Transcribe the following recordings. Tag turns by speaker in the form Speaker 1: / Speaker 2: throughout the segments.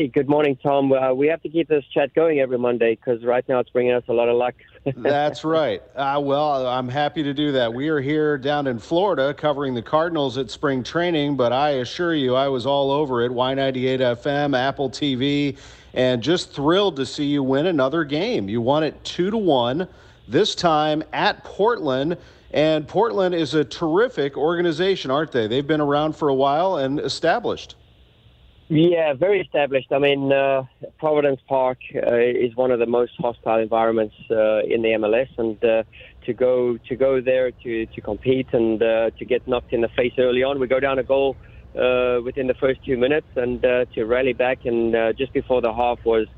Speaker 1: Hey, good morning, Tom. Uh, we have to keep this chat going every Monday because right now it's bringing us a lot of luck.
Speaker 2: That's right. Uh, well, I'm happy to do that. We are here down in Florida covering the Cardinals at spring training, but I assure you, I was all over it. Y98 FM, Apple TV, and just thrilled to see you win another game. You won it two to one, this time at Portland. And Portland is a terrific organization, aren't they? They've been around for a while and established.
Speaker 1: Yeah, very established. I mean, uh, Providence Park uh, is one of the most hostile environments uh, in the MLS, and uh, to go to go there to to compete and uh, to get knocked in the face early on, we go down a goal uh, within the first two minutes, and to rally back and just before the half was,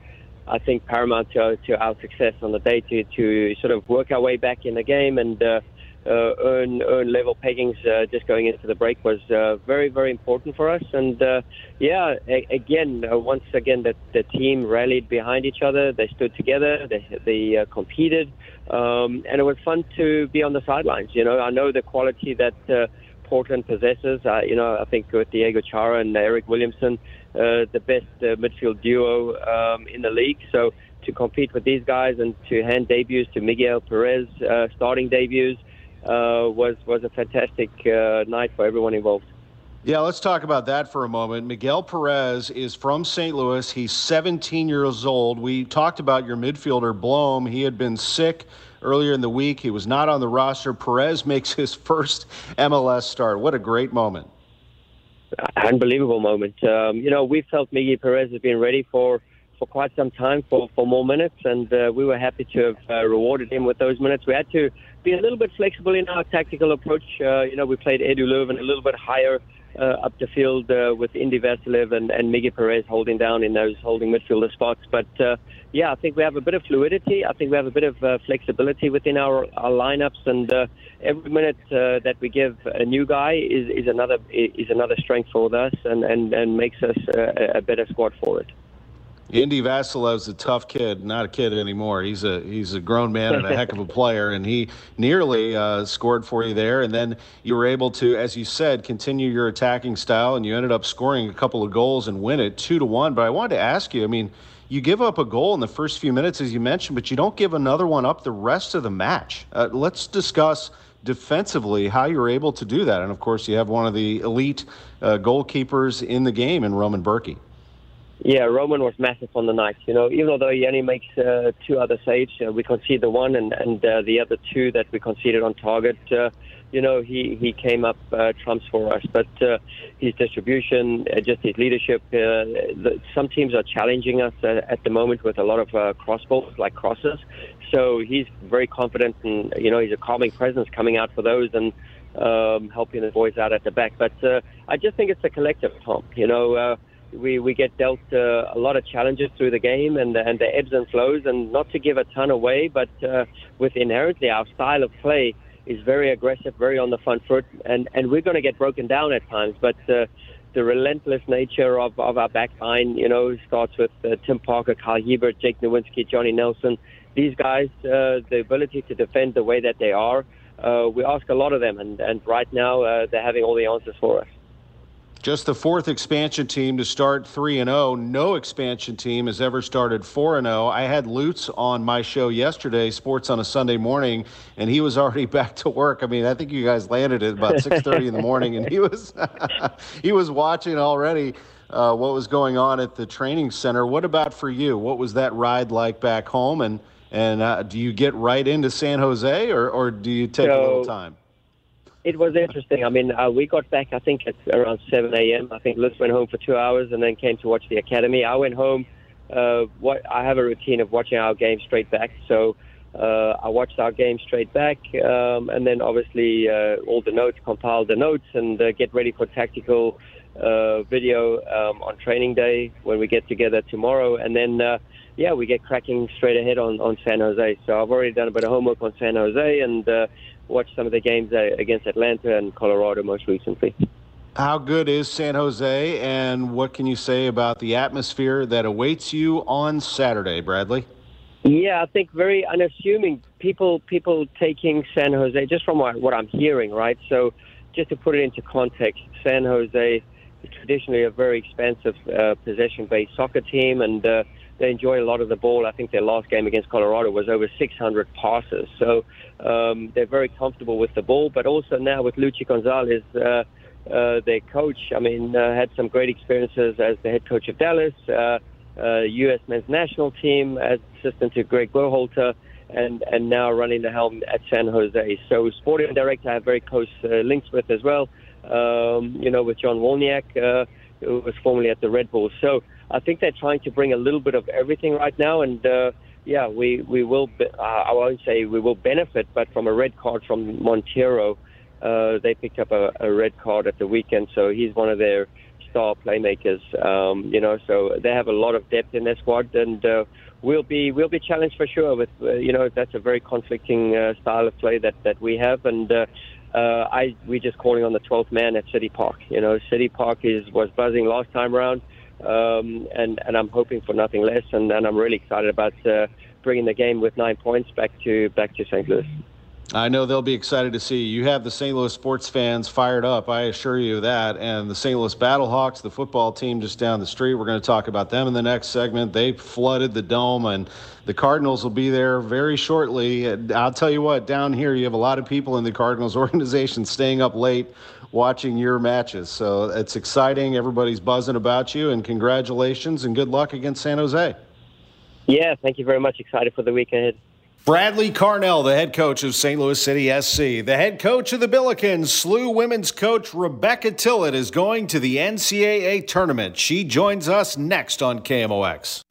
Speaker 1: I think, paramount to, to our success on the day to to sort of work our way back in the game and. Uh, earn earn level peggings uh, just going into the break was uh, very very important for us. And uh, yeah, a- again, uh, once again, the, the team rallied behind each other. They stood together. They they uh, competed, um, and it was fun to be on the sidelines. You know, I know the quality that. Portland possesses, uh, you know, I think with Diego Chara and Eryk Williamson, uh, the best uh, midfield duo um, in the league. So to compete with these guys and to hand debuts to Miguel Perez, starting debuts, uh, was was a fantastic uh, night for everyone involved.
Speaker 2: Yeah, let's talk about that for a moment. Miguel Perez is from St. Louis. He's 17 years old. We talked about your midfielder, Blom. He had been sick earlier in the week. He was not on the roster. Perez makes his first MLS start. What a great moment.
Speaker 1: Unbelievable moment. Um, you know, we felt Miguel Perez has been ready for, for quite some time for, for more minutes, and uh, we were happy to have uh, rewarded him with those minutes. We had to be a little bit flexible in our tactical approach. Uh, you know, we played Edu Löwen a little bit higher uh, up the field uh, with Indy Vassilev and, and Miguel Perez holding down in those holding midfielder spots. But uh, yeah, I think we have a bit of fluidity. I think we have a bit of flexibility within our, our lineups, and every minute that we give a new guy is, is another is another strength for us, and and, and makes us uh, a better squad for it.
Speaker 2: Indy Vassilev's a tough kid, not a kid anymore. He's a he's a grown man and a heck of a player, and he nearly uh, scored for you there. And then you were able to, as you said, continue your attacking style, and you ended up scoring a couple of goals and win it two to one. But I wanted to ask you, I mean, you give up a goal in the first few minutes, as you mentioned, but you don't give another one up the rest of the match. Uh, let's discuss defensively how you're able to do that. And of course, you have one of the elite uh, goalkeepers in the game in Roman Bürki.
Speaker 1: Yeah, Roman was massive on the night. You know, even though he only makes uh, two other saves, uh, we conceded the one, and and uh, the other two that we conceded on target. Uh, you know, he he came up uh, trumps for us. But uh, his distribution, uh, just his leadership. Uh, the, some teams are challenging us uh, at the moment with a lot of uh, crossballs, like crosses. So he's very confident, and you know, he's a calming presence coming out for those and. Um, helping the boys out at the back, but uh, I just think it's a collective, Tom. You know, uh, we, we get dealt uh, a lot of challenges through the game and, and the ebbs and flows, and not to give a ton away, but uh, with inherently our style of play is very aggressive, very on the front foot, and, and we're going to get broken down at times. But uh, the relentless nature of, of our back line, you know, starts with uh, Tim Parker, Kyle Hiebert, Jake Nerwinski, Johnny Nelson. These guys, uh, the ability to defend the way that they are, uh, we ask a lot of them, and, and right now uh, they're having all the answers for us.
Speaker 2: Just the fourth expansion team to start 3 and 0. No expansion team has ever started 4 and 0. I had Lutz on my show yesterday, Sports on a Sunday morning, and he was already back to work. I mean, I think you guys landed at about 6:30 in the morning and he was he was watching already uh, what was going on at the training center. What about for you? What was that ride like back home and and uh, do you get right into San Jose or or do you take so, a little time?
Speaker 1: It was interesting. I mean, uh, we got back, I think, at around 7 a.m. I think Lutz went home for two hours and then came to watch the academy. I went home. Uh, what I have a routine of watching our game straight back. So uh, I watched our game straight back, um, and then obviously uh, all the notes, compile the notes, and uh, get ready for tactical uh, video um, on training day when we get together tomorrow. And then, uh, yeah, we get cracking straight ahead on, on San Jose. So I've already done a bit of homework on San Jose and. Uh, watched some of the games uh, against Atlanta and Colorado most recently.
Speaker 2: How good is San Jose, and what can you say about the atmosphere that awaits you on Saturday, Bradley?
Speaker 1: Yeah, I think very unassuming. People, people taking San Jose just from what I'm hearing, right? So, just to put it into context, San Jose traditionally a very expensive uh, possession-based soccer team, and uh, they enjoy a lot of the ball. I think their last game against Colorado was over 600 passes, so um, they're very comfortable with the ball. But also now with Luchi Gonzalez. Uh, uh, their coach, I mean, uh, had some great experiences as the head coach of Dallas, uh, uh, U.S. men's national team as assistant to Greg Berhalter, and and now running the helm at San Jose. So sporting director I have very close uh, links with as well. Um, you know, with John Wolniak, uh, who was formerly at the Red Bulls. So I think they're trying to bring a little bit of everything right now, and uh, yeah, we we will. Be, uh, I won't say we will benefit, but from a red card from Monteiro, uh, they picked up a, a red card at the weekend, so he's one of their star playmakers. Um, you know, so they have a lot of depth in their squad, and uh, we'll be we'll be challenged for sure. With uh, you know, that's a very conflicting uh, style of play that that we have, and uh, uh, I we're just calling on the 12th man at City Park. You know, City Park is was buzzing last time around, um, and and I'm hoping for nothing less, and, and I'm really excited about uh, bringing the game with nine points back to back to St. Louis.
Speaker 2: I know they'll be excited to see you. Have the St. Louis sports fans fired up, I assure you of that. And the St. Louis Battlehawks, the football team just down the street, we're going to talk about them in the next segment. They flooded the dome, and the Cardinals will be there very shortly. I'll tell you what, down here, you have a lot of people in the Cardinals organization staying up late watching your matches. So it's exciting. Everybody's buzzing about you, and congratulations and good luck against San Jose.
Speaker 1: Yeah, thank you very much. Excited for the week ahead.
Speaker 2: Bradley Carnell, the head coach of St. Louis City SC. The head coach of the Billikens, SLU women's coach Rebecca Tillett, is going to the NCAA tournament. She joins us next on KMOX.